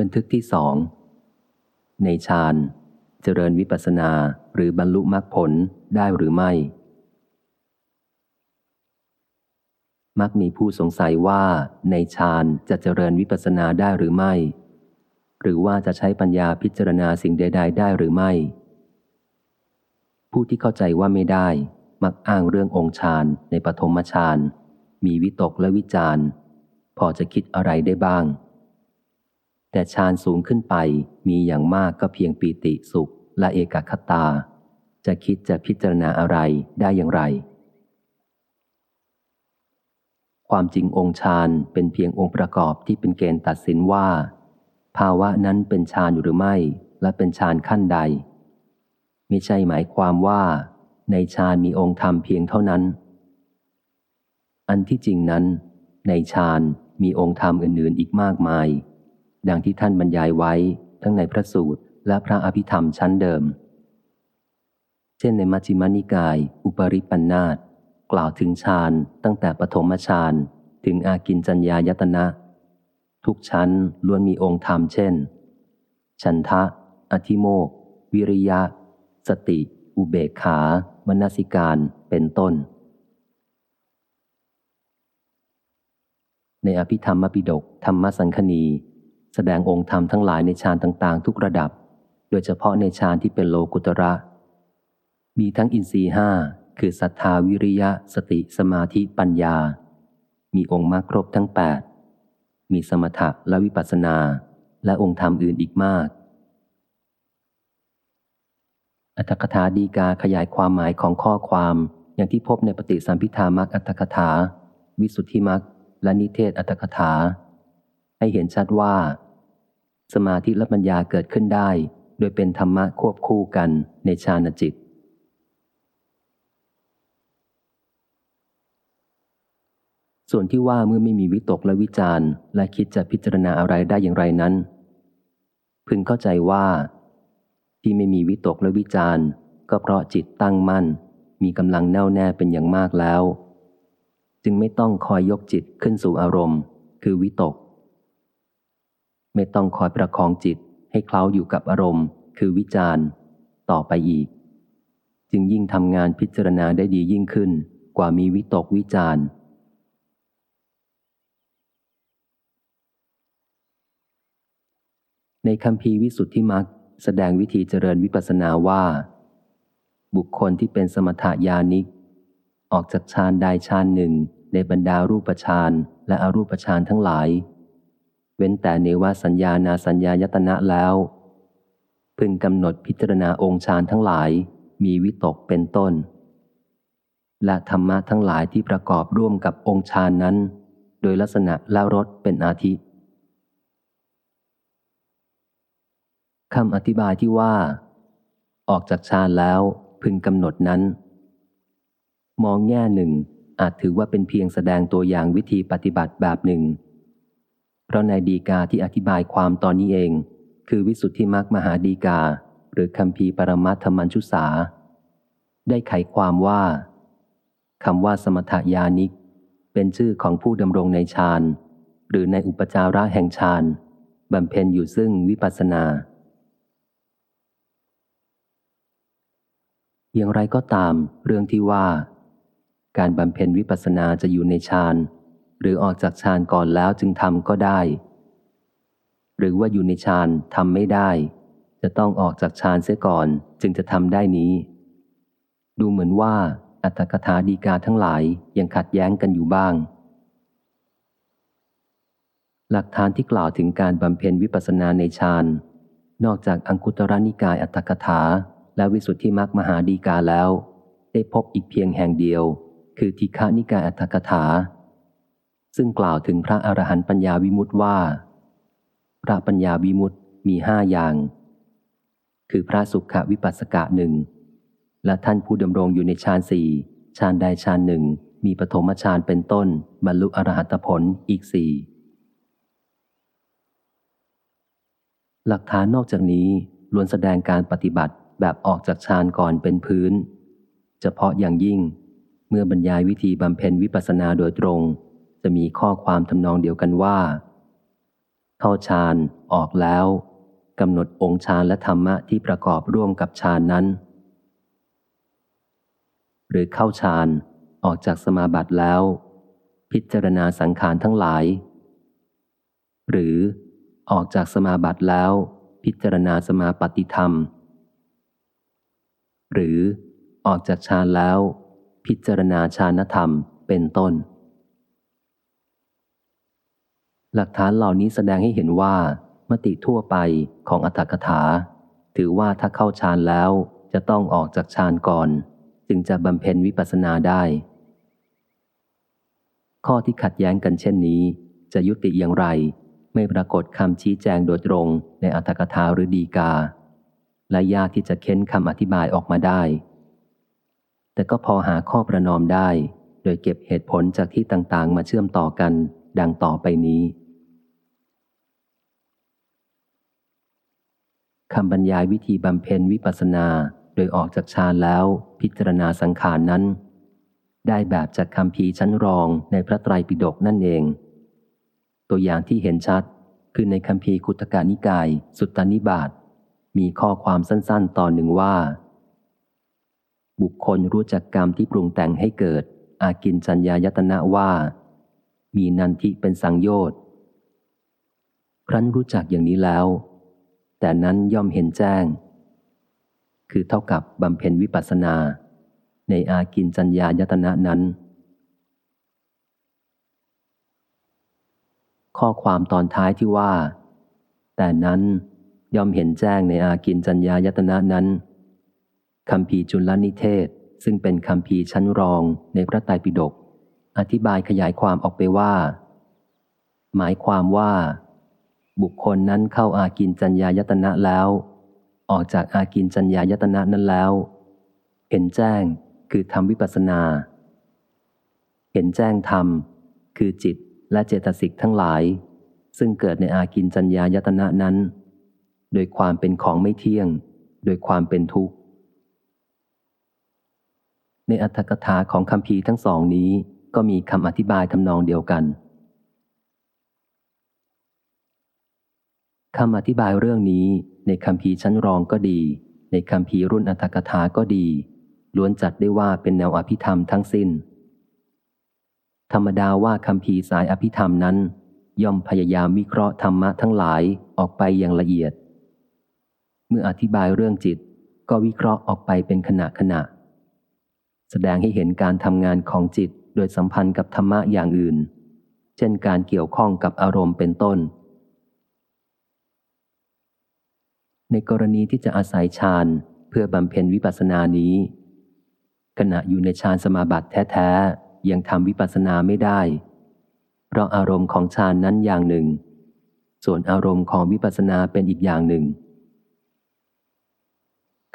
บันทึกที่สองในฌานเจริญวิปัสนาหรือบรรลุมรรคผลได้หรือไม่ มักมีผู้สงสัยว่าในฌานจะเจริญวิปัสนาได้หรือไม่ หรือว่าจะใช้ปัญญาพิจารณาสิ่งใด ๆ ได้หรือไม่ ผู้ที่เข้าใจว่าไม่ได้ มักอ้างเรื่ององค์ฌานในปฐมฌานมีวิตกและวิจารณ์พอจะคิดอะไรได้บ้าง แต่ฌานสูงขึ้นไปมีอย่างมากก็เพียงปีติสุขและเอกคตา จะคิดจะพิจารณาอะไรได้อย่างไร ความจริงองค์ฌานเป็นเพียงองค์ประกอบที่เป็นเกณฑ์ตัดสินว่า ภาวะนั้นเป็นฌานหรือไม่ และเป็นฌานขั้นใด ไม่ใช่หมายความว่า ในฌานมีองค์ธรรมเพียงเท่านั้น อันที่จริงนั้น ในฌานมีองค์ธรรมอื่นๆอีกมากมาย ดังที่ท่านบรรยายไว้ทั้งในพระสูตรและพระอภิธรรมชั้นเดิม เช่นในมัชฌิมานิกาย อุปริปันธาตกล่าวถึงฌานตั้งแต่ปฐมฌานถึงอากินจัญญายตนะ ทุกชั้นล้วนมีองค์ธรรมเช่น ฉันทะ อธิโมก วิริยะ สติ อุเบกขามนสิการเป็นต้น ในอภิธรรมปิดกธรรมสังคณี แสดงองค์ธรรมทั้งหลายในฌานต่าง ๆ ทุกระดับ โดยเฉพาะในฌานที่เป็นโลกุตระ มีทั้งอินทรีห้าคือศรัทธาวิริยะ สติสมาธิปัญญา มีองค์มรรคครบทั้งแปดมีสมถะและวิปัสสนา และองค์ธรรมอื่นอีกมาก อัตถกถาดีกาขยายความหมายของข้อความอย่างที่พบในปฏิสัมพิธามักอัตถกถา วิสุทธิมักและนิเทศอัตถกถา ให้เห็นชัดว่า สมาธิและปัญญาเกิดขึ้นได้ โดยเป็นธรรมะควบคู่กันในฌานจิต ส่วนที่ว่าเมื่อไม่มีวิตกและวิจารณ์ และคิดจะพิจารณาอะไรได้อย่างไรนั้น พึงเข้าใจว่า ที่ไม่มีวิตกและวิจารณ์ ก็เพราะจิตตั้งมั่น มีกำลังแน่วแน่เป็นอย่างมากแล้ว จึงไม่ต้องคอยยกจิตขึ้นสู่อารมณ์ คือวิตก ไม่ต้องคอยประคองจิตให้เคล้าอยู่กับอารมณ์ คือวิจารณ์ ต่อไปอีก จึงยิ่งทำงานพิจารณาได้ดียิ่งขึ้น กว่ามีวิตกวิจารณ์ในคำพีวิสุทธิมักแสดงวิธีเจริญวิปัสสนาว่า บุคคลที่เป็นสมถายานิก ออกจากฌานใดฌานหนึ่ง ในบรรดารูปฌานและอรูปฌานทั้งหลาย เว้นแต่เนวสัญญานาสัญญายตนะแล้ว พึงกำหนดพิจารณาองค์ฌานทั้งหลาย มีวิตกเป็นต้น และธรรมะทั้งหลายที่ประกอบร่วมกับองค์ฌานนั้น โดยลักษณะและรสเป็นอาทิคำอธิบายที่ว่า ออกจากฌานแล้วพึงกำหนดนั้น มองแง่หนึ่งอาจถือว่าเป็นเพียงแสดงตัวอย่างวิธีปฏิบัติแบบหนึ่ง ราะในดีกาที่อธิบายความตอนนี้เอง คือวิสุทธิมรรคมหาดีกา หรือคำพีปรมัตถมัญชุสาได้ไขความว่าคำว่าสมถยานิก เป็นชื่อของผู้ดำรงในฌานหรือในอุปจาระแห่งฌานบำเพ็ญอยู่ซึ่งวิปัสนา อย่างไรก็ตาม เรื่องที่ว่า การบำเพ็ญวิปัสนาจะอยู่ในฌาน หรือออกจากฌานก่อนแล้วจึงทำก็ได้ หรือว่าอยู่ในฌานทำไม่ได้ จะต้องออกจากฌานเสียก่อนจึงจะทำได้นี้ ดูเหมือนว่าอัตถกถาดีกาทั้งหลายยังขัดแย้งกันอยู่บ้าง หลักฐานที่กล่าวถึงการบำเพ็ญวิปัสสนาในฌานนอกจากอังคุตรนิกายอัตถกถา และวิสุทธิมรรคมหาดีกาแล้ว ได้พบอีกเพียงแห่งเดียว คือทิฆานิกายอัตถกถา ซึ่งกล่าวถึงพระอรหันต์ปัญญาวิมุตติว่า พระปัญญาวิมุตติมีห้าอย่าง คือพระสุขวิปัสสกะหนึ่งและท่านผู้ดำรงอยู่ในฌานสี่ฌานใดฌานหนึ่ง มีปฐมฌานเป็นต้นบรรลุอรหัตผลอีกสี่หลักฐานนอกจากนี้ล้วนแสดงการปฏิบัติแบบออกจากฌานก่อนเป็นพื้น เฉพาะอย่างยิ่ง เมื่อบรรยายวิธีบำเพ็ญวิปัสสนาโดยตรง จะมีข้อความทำนองเดียวกันว่า เข้าฌานออกแล้วกำหนดองค์ฌานและธรรมะที่ประกอบร่วมกับฌานนั้น หรือเข้าฌานออกจากสมาบัติแล้ว พิจารณาสังขารทั้งหลาย หรือออกจากสมาบัติแล้ว พิจารณาสมาปฏิธรรม หรือออกจากฌานแล้ว พิจารณาฌานธรรมเป็นต้น หลักฐานเหล่านี้แสดงให้เห็นว่ามติทั่วไปของอัตถกถา ถือว่าถ้าเข้าฌานแล้วจะต้องออกจากฌานก่อน จึงจะบำเพ็ญวิปัสสนาได้ ข้อที่ขัดแย้งกันเช่นนี้ จะยุติอย่างไร ไม่ปรากฏคำชี้แจงโดยตรงในอัตถกถาหรือดีกา และยากที่จะเค้นคำอธิบายออกมาได้ แต่ก็พอหาข้อประนอมได้ โดยเก็บเหตุผลจากที่ต่างๆ มาเชื่อมต่อกัน ดังต่อไปนี้ คำบรรยายวิธีบำเพ็ญวิปัสสนา โดยออกจากฌานแล้วพิจารณาสังขารนนั้น ได้แบบจากคำพีชั้นรองในพระไตรปิฎกนั่นเอง ตัวอย่างที่เห็นชัดคือในคำพีคุตกานิกาย สุตตานิบาตมีข้อความสั้นๆ ตอนหนึ่งว่า บุคคลรู้จักกรรมที่ปรุงแต่งให้เกิด อากินจัญญายตนะว่า มีนันทิเป็นสังโยชน์ครั้นรู้จักอย่างนี้แล้ว แต่นั้นย่อมเห็นแจ้ง คือเท่ากับบำเพ็ญวิปัสสนา ในอากินจัญญายตนะนั้น ข้อความตอนท้ายที่ว่า แต่นั้นย่อมเห็นแจ้งในอากินจัญญายตนะนั้นคำพีจุลนิเทศซึ่งเป็นคำพีชั้นรองในพระไตรปิฎกอธิบายขยายความออกไปว่า หมายความว่า บุคคลนั้นเข้าอากินจัญญายตนะแล้ว ออกจากอากินจัญญายตนะนั้นแล้ว เห็นแจ้งคือทำวิปัสนา เห็นแจ้งธรรม คือจิตและเจตสิกทั้งหลาย ซึ่งเกิดในอากินจัญญายตนะนั้น โดยความเป็นของไม่เที่ยง โดยความเป็นทุกข์ ในอัตถกถาของคำพีทั้งสองนี้ก็มีคำอธิบายทำนองเดียวกัน คำอธิบายเรื่องนี้ในคำพีชั้นรองก็ดี ในคำพีรุ่นอัตถกถาก็ดี ล้วนจัดได้ว่าเป็นแนวอภิธรรมทั้งสิน้น ธรรมดาว่าคำพีสายอภิธรรมนั้น ย่อมพยายามวิเคราะห์ธรรมะทั้งหลายออกไปอย่างละเอียด เมื่ออธิบายเรื่องจิตก็วิเคราะห์ออกไปเป็นขณะขณะ แสดงให้เห็นการทำงานของจิตโดยสัมพันธ์กับธรรมะอย่างอื่น เช่นการเกี่ยวข้องกับอารมณ์เป็นต้น ในกรณีที่จะอาศัยฌานเพื่อบำเพ็ญวิปัสสนานี้ ขณะอยู่ในฌานสมาบัติแท้ๆ ยังทำวิปัสสนาไม่ได้ เพราะอารมณ์ของฌานนั้นอย่างหนึ่ง ส่วนอารมณ์ของวิปัสสนาเป็นอีกอย่างหนึ่ง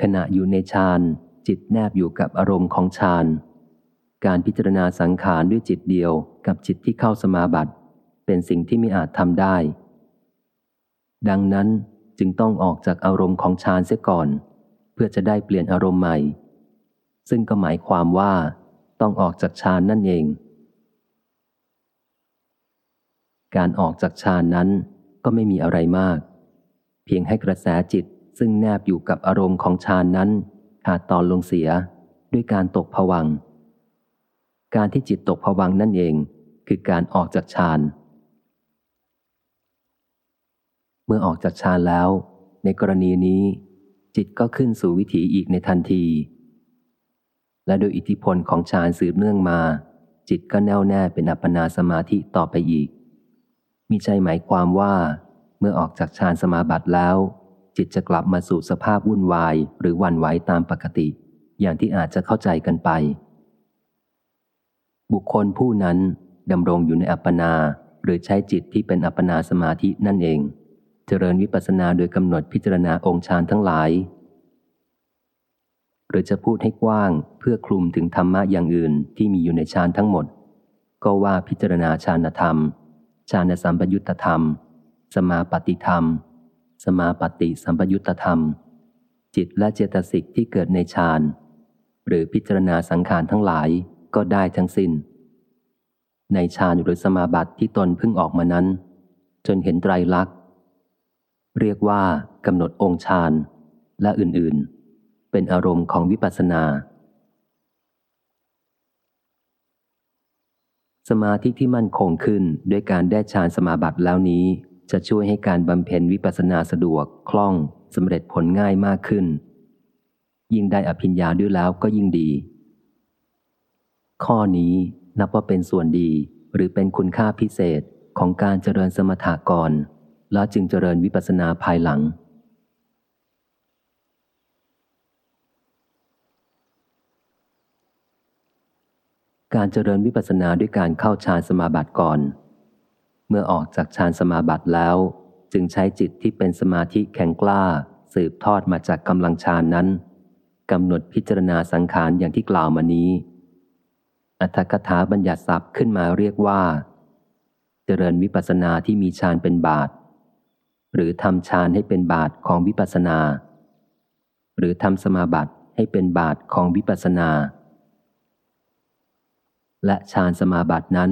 ขณะอยู่ในฌานจิตแนบอยู่กับอารมณ์ของฌานการพิจารณาสังขารด้วยจิตเดียวกับจิตที่เข้าสมาบัติ เป็นสิ่งที่ไม่อาจทำได้ ดังนั้น จึงต้องออกจากอารมณ์ของฌานเสียก่อน เพื่อจะได้เปลี่ยนอารมณ์ใหม่ ซึ่งก็หมายความว่า ต้องออกจากฌานนั่นเอง การออกจากฌานนั้นก็ไม่มีอะไรมาก เพียงให้กระแสจิตซึ่งแนบอยู่กับอารมณ์ของฌานนั้นขาดตอนลงเสียด้วยการตกผวัง การที่จิตตกผวังนั่นเอง คือการออกจากฌาน เมื่อออกจากฌานแล้ว ในกรณีนี้ จิตก็ขึ้นสู่วิถีอีกในทันที และโดยอิทธิพลของฌานสืบเนื่องมา จิตก็แน่วแน่เป็นอัปปนาสมาธิต่อไปอีกมิใช่หมายความว่า เมื่อออกจากฌานสมาบัติแล้ว จิตจะกลับมาสู่สภาพวุ่นวายหรือวันไหวตามปกติ อย่างที่อาจจะเข้าใจกันไป บุคคลผู้นั้นดำรงอยู่ในอัปปนาหรือใช้จิตที่เป็นอัปปนาสมาธินั่นเอง เจริญวิปัสสนาโดยกำหนดพิจารณาองค์ฌานทั้งหลาย หรือจะพูดให้กว้างเพื่อคลุมถึงธรรมะอย่างอื่นที่มีอยู่ในฌานทั้งหมด ก็ว่าพิจารณาฌานธรรมฌานสัมปยุตธรรม สมาปฏิธรรม สมาปฏิสัมปยุตธรรม จิตและเจตสิกที่เกิดในฌานหรือพิจารณาสังขารทั้งหลายก็ได้ทั้งสิน้น ในฌานหรือสมาบัติที่ตนเพิ่งออกมานั้น จนเห็นไตรลักษณ เรียกว่ากำหนดองค์ฌานและอื่นๆ เป็นอารมณ์ของวิปัสสนา สมาธิที่มั่นคงขึ้นด้วยการได้ฌานสมาบัติแล้วนี้ จะช่วยให้การบำเพ็ญวิปัสสนาสะดวกคล่องสำเร็จผลง่ายมากขึ้น ยิ่งได้อภิญญาด้วยแล้วก็ยิ่งดี ข้อนี้นับว่าเป็นส่วนดีหรือเป็นคุณค่าพิเศษของการเจริญสมถะก่อน แล้วจึงเจริญวิปัสสนาภายหลัง การเจริญวิปัสสนาด้วยการเข้าฌานสมาบัติก่อน เมื่อออกจากฌานสมาบัติแล้ว จึงใช้จิตที่เป็นสมาธิแข็งกล้า สืบทอดมาจากกำลังฌานนั้นกำหนดพิจารณาสังขารอย่างที่กล่าวมานี้ อัตถกถาบัญญัติศัพท์ขึ้นมาเรียกว่า เจริญวิปัสสนาที่มีฌานเป็นบาท หรือทำฌานให้เป็นบาทของวิปัสนา หรือทำสมาบัติให้เป็นบาทของวิปัสนา และฌานสมาบัตินั้น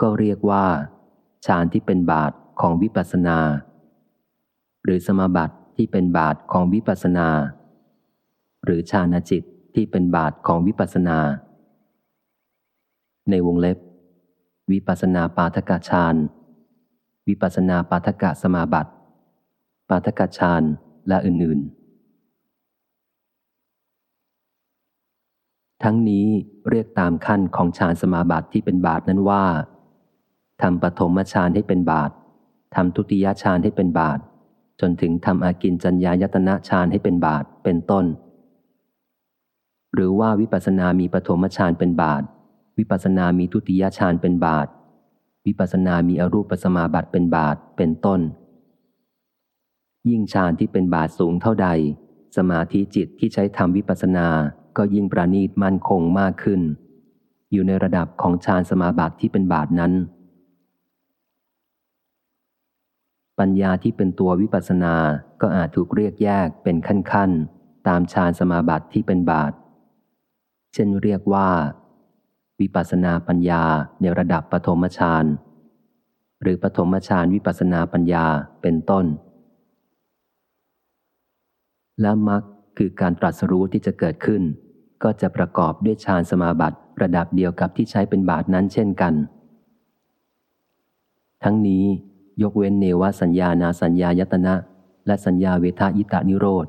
ก็เรียกว่าฌานที่เป็นบาทของวิปัสนา หรือสมาบัติที่เป็นบาทของวิปัสนา หรือฌานจิตที่เป็นบาทของวิปัสนา ในวงเล็บ วิปัสนาปาทกาฌาน วิปัสนาปาทกสมาบัติ ปาทกะฌานและอื่นๆ ทั้งนี้เรียกตามขั้นของฌานสมาบัติที่เป็นบาทนั้นว่าทำปฐมฌานให้เป็นบาททำทุติยฌานให้เป็นบาท จนถึงทำอากินจัญญายตนะฌานให้เป็นบาทเป็นต้น หรือว่าวิปัสสนามีปฐมฌานเป็นบาท วิปัสสนามีทุติยฌานเป็นบาท วิปัสสนามีอรูปสมาบัติเป็นบาทเป็นต้น ยิ่งฌานที่เป็นบาทสูงเท่าใด สมาธิจิตที่ใช้ทำวิปัสสนาก็ยิ่งประณีตมั่นคงมากขึ้น อยู่ในระดับของฌานสมาบัติที่เป็นบาทนั้น ปัญญาที่เป็นตัววิปัสสนา ก็อาจถูกเรียกแยกเป็นขั้นๆตามฌานสมาบัติที่เป็นบาท เช่นเรียกว่า วิปัสนาปัญญาในระดับปฐมฌานหรือปฐมฌานวิปัสสนาปัญญาเป็นต้น และมรรคคือการตรัสรู้ที่จะเกิดขึ้น ก็จะประกอบด้วยฌานสมาบัติระดับเดียวกับที่ใช้เป็นบาทนั้นเช่นกัน ทั้งนี้ยกเว้นเนวสัญญานาสัญญายตนะ และสัญญาเวทายตานิโรธ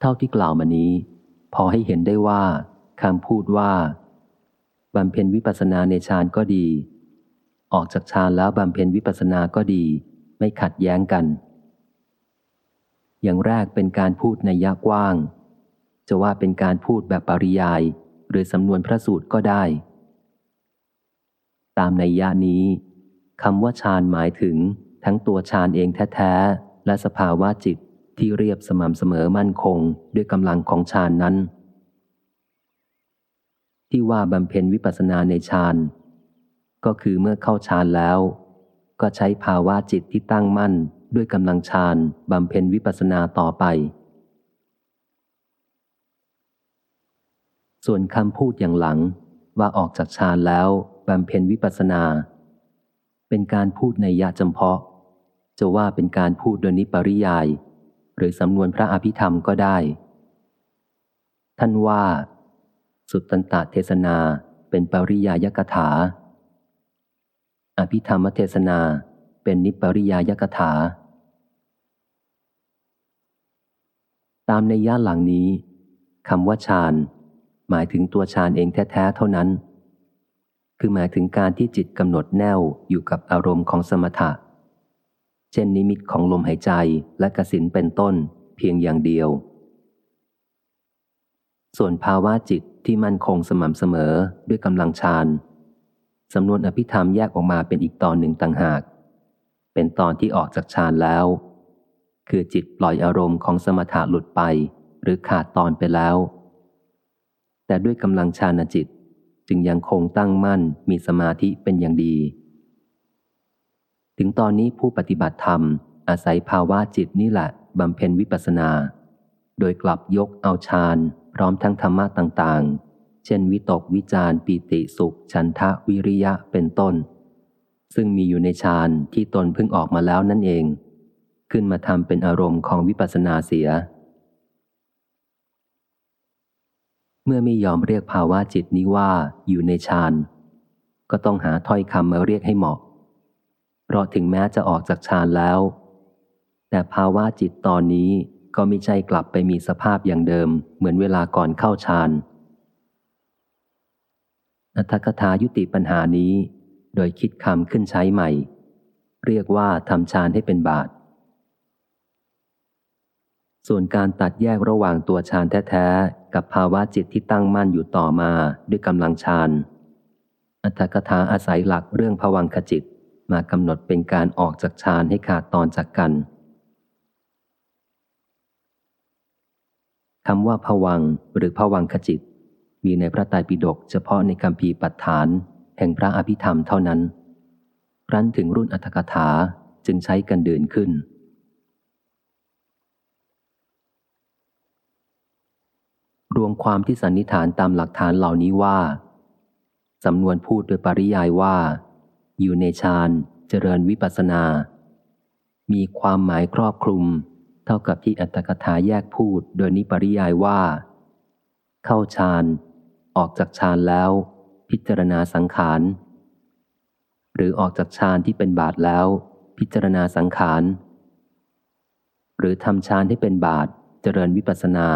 เท่าที่กล่าวมานี้ พอให้เห็นได้ว่าคำพูดว่าบำเพ็ญวิปัสสนาในฌานก็ดี ออกจากฌานแล้วบำเพ็ญวิปัสสนาก็ดี ไม่ขัดแย้งกัน อย่างแรกเป็นการพูดในยะกว้าง จะว่าเป็นการพูดแบบปริยาย หรือสำนวนพระสูตรก็ได้ ตามในยะนี้คำว่าฌานหมายถึงทั้งตัวฌานเองแท้ ๆ และสภาวะจิต ที่เรียบสม่ำเสมอมั่นคงด้วยกำลังของฌานนั้น ที่ว่าบำเพ็ญวิปัสสนาในฌานก็คือเมื่อเข้าฌานแล้ว ก็ใช้ภาวะจิตที่ตั้งมั่นด้วยกำลังฌานบำเพ็ญวิปัสสนาต่อไป ส่วนคำพูดอย่างหลังว่าออกจากฌานแล้วบำเพ็ญวิปัสสนา เป็นการพูดในยะจำเพาะ จะว่าเป็นการพูดโดยนิปริยาย หรือสำนวนพระอภิธรรมก็ได้ ท่านว่า สุตตันตเทศนาเป็นปริยายกถา อภิธรรมเทศนาเป็นนิปริยายกถา ตามในย่าหลังนี้คำว่าฌานหมายถึงตัวฌานเองแท้ๆเท่านั้น คือหมายถึงการที่จิตกำหนดแน่วอยู่กับอารมณ์ของสมถะ เช่นนิมิตของลมหายใจและกสินเป็นต้นเพียงอย่างเดียว ส่วนภาวะจิตที่มั่นคงสม่ำเสมอด้วยกำลังฌานสำนวนอภิธรรมแยกออกมาเป็นอีกตอนหนึ่งต่างหาก เป็นตอนที่ออกจากฌานแล้ว คือจิตปล่อยอารมณ์ของสมถะหลุดไป หรือขาดตอนไปแล้ว แต่ด้วยกำลังฌานจิตจึงยังคงตั้งมั่นมีสมาธิเป็นอย่างดี ถึงตอนนี้ผู้ปฏิบัติธรรม อาศัยภาวะจิตนี่แหละบำเพ็ญวิปัสนา โดยกลับยกเอาฌานพร้อมทั้งธรรมะต่างๆ เช่นวิตกวิจารปีติสุขฉันทะวิริยะเป็นต้น ซึ่งมีอยู่ในฌานที่ตนเพิ่งออกมาแล้วนั่นเอง ขึ้นมาทำเป็นอารมณ์ของวิปัสสนาเสีย เมื่อไม่ยอมเรียกภาวะจิตนี้ว่าอยู่ในฌานก็ต้องหาถ้อยคำมาเรียกให้เหมาะ เพราะถึงแม้จะออกจากฌานแล้ว แต่ภาวะจิตตอนนี้ก็ไม่ใช่กลับไปมีสภาพอย่างเดิม เหมือนเวลาก่อนเข้าฌานอัตถกถายุติปัญหานี้ โดยคิดคำขึ้นใช้ใหม่ เรียกว่าทำฌานให้เป็นบาท ส่วนการตัดแยกระหว่างตัวฌานแท้ๆ กับภาวะจิตที่ตั้งมั่นอยู่ต่อมาด้วยกำลังฌานอัตถกถาอาศัยหลักเรื่องภวังคจิต มากำหนดเป็นการออกจากฌานให้ขาดตอนจากกันคำว่าผวังหรือผวังขจิต มีในพระไตรปิฎกเฉพาะในคำพีปัฏฐาน แห่งพระอภิธรรมเท่านั้นรั้นถึงรุ่นอัตถกถาจึงใช้กันเดินขึ้น รวมความที่สันนิษฐานตามหลักฐานเหล่านี้ว่า สำนวนพูดโดยปริยายว่า อยู่ในฌานเจริญวิปัสนา มีความหมายครอบคลุม เท่ากับที่อัตถกถาแยกพูดโดยนิปริยายว่า เข้าฌานออกจากฌานแล้ว พิจารณาสังขาร หรือออกจากฌานที่เป็นบาทแล้ว พิจารณาสังขาร หรือทำฌานให้เป็นบาทเจริญวิปัสนา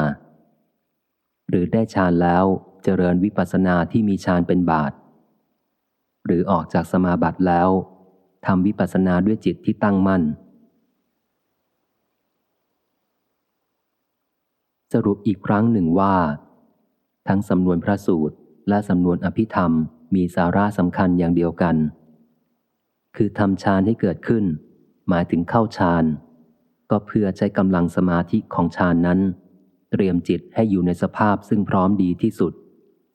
หรือได้ฌานแล้วเจริญวิปัสนาที่มีฌานเป็นบาท หรือออกจากสมาบัติแล้วทำวิปัสนาด้วยจิตที่ตั้งมั่น สรุปอีกครั้งหนึ่งว่า ทั้งสำนวนพระสูตรและสำนวนอภิธรรมมีสาระสำคัญอย่างเดียวกัน คือทำฌานให้เกิดขึ้น หมายถึงเข้าฌาน ก็เพื่อใช้กำลังสมาธิของฌานนั้น เตรียมจิตให้อยู่ในสภาพซึ่งพร้อมดีที่สุด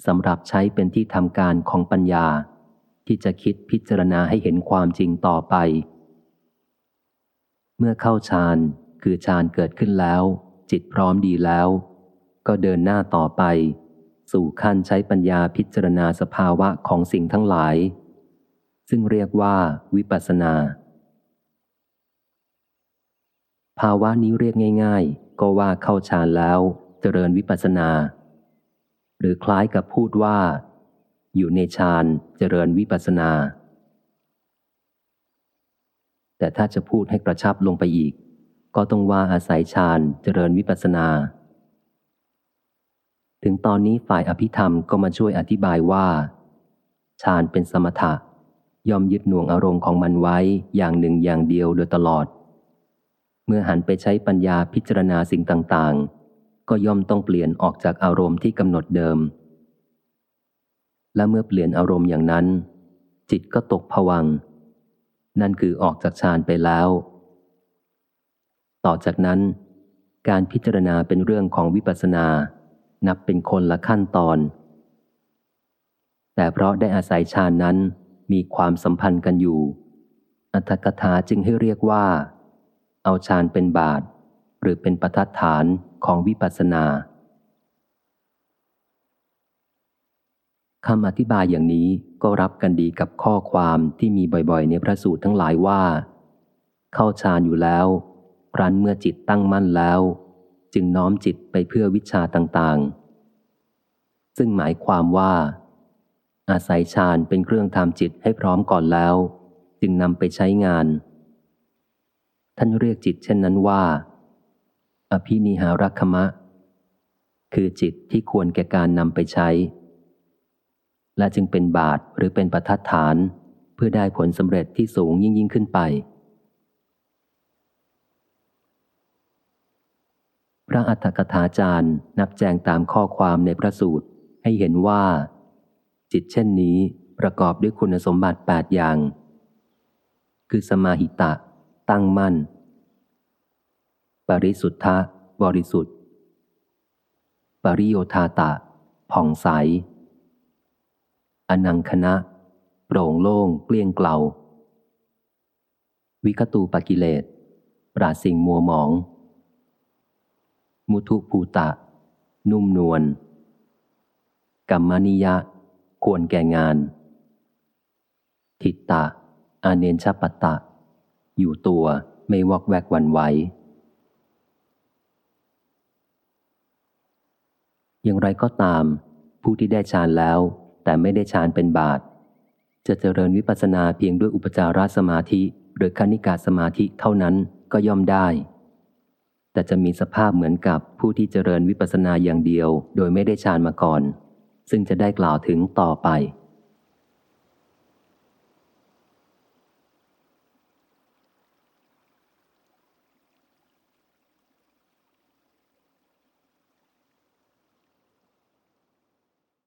สำหรับใช้เป็นที่ทำการของปัญญา ที่จะคิดพิจารณาให้เห็นความจริงต่อไป เมื่อเข้าฌานคือฌานเกิดขึ้นแล้ว จิตพร้อมดีแล้ว ก็เดินหน้าต่อไป สู่ขั้นใช้ปัญญาพิจารณาสภาวะของสิ่งทั้งหลาย ซึ่งเรียกว่าวิปัสสนา ภาวะนี้เรียกง่าย ๆ ก็ว่าเข้าฌานแล้วเจริญวิปัสสนา หรือคล้ายกับพูดว่า อยู่ในฌานเจริญวิปัสนา แต่ถ้าจะพูดให้กระชับลงไปอีก ก็ต้องว่าอาศัยฌานเจริญวิปัสนา ถึงตอนนี้ฝ่ายอภิธรรมก็มาช่วยอธิบายว่าฌานเป็นสมถะยอมยึดหน่วงอารมณ์ของมันไว้อย่างหนึ่งอย่างเดียวโดยตลอด เมื่อหันไปใช้ปัญญาพิจารณาสิ่งต่าง ๆ ก็ย่อมต้องเปลี่ยนออกจากอารมณ์ที่กำหนดเดิม และเมื่อเปลี่ยนอารมณ์อย่างนั้น จิตก็ตกผวัง นั่นคือออกจากฌานไปแล้ว ต่อจากนั้น การพิจารณาเป็นเรื่องของวิปัสสนา นับเป็นคนละขั้นตอน แต่เพราะได้อาศัยฌานนั้นมีความสัมพันธ์กันอยู่ อัตถกถาจึงให้เรียกว่า เอาฌานเป็นบาท หรือเป็นประทัดฐานของวิปัสสนา คำอธิบายอย่างนี้ก็รับกันดีกับข้อความที่มีบ่อยๆ ในพระสูตรทั้งหลายว่า เข้าฌานอยู่แล้ว ครั้นเมื่อจิตตั้งมั่นแล้ว จึงน้อมจิตไปเพื่อวิชาต่างๆ ซึ่งหมายความว่า อาศัยฌานเป็นเครื่องทำจิตให้พร้อมก่อนแล้ว จึงนำไปใช้งาน ท่านเรียกจิตเช่นนั้นว่า อภินิหารคมะ คือจิตที่ควรแก่การนำไปใช้ และจึงเป็นบาทหรือเป็นประทัดฐาน เพื่อได้ผลสำเร็จที่สูงยิ่งยิ่งขึ้นไป พระอัฏฐกถาจารย์นับแจงตามข้อความในพระสูตรให้เห็นว่า จิตเช่นนี้ประกอบด้วยคุณสมบัติแปดอย่าง คือสมาหิตะ ตั้งมั่น ปริสุทธะ บริสุทธิ์ ปริโยธาตะ ผ่องใส อนังคณะ โปร่งโล่งเกลี้ยงเกลาวิคตูปกิเลส ปราสิ่งมัวหมอง มุทุภูตะ นุ่มนวลกรรมนิยะ ควรแก่งาน ทิตตะ อาเนนชปัตตะ อยู่ตัวไม่วอกแวกวันไหว อย่างไรก็ตาม ผู้ที่ได้ฌานแล้ว แต่ไม่ได้ฌานเป็นบาท จะเจริญวิปัสสนาเพียงด้วยอุปจารสมาธิ หรือคณิกาสมาธิเท่านั้นก็ย่อมได้ แต่จะมีสภาพเหมือนกับผู้ที่เจริญวิปัสสนาอย่างเดียว โดยไม่ได้ฌานมาก่อน ซึ่งจะได้กล่าวถึงต่อไป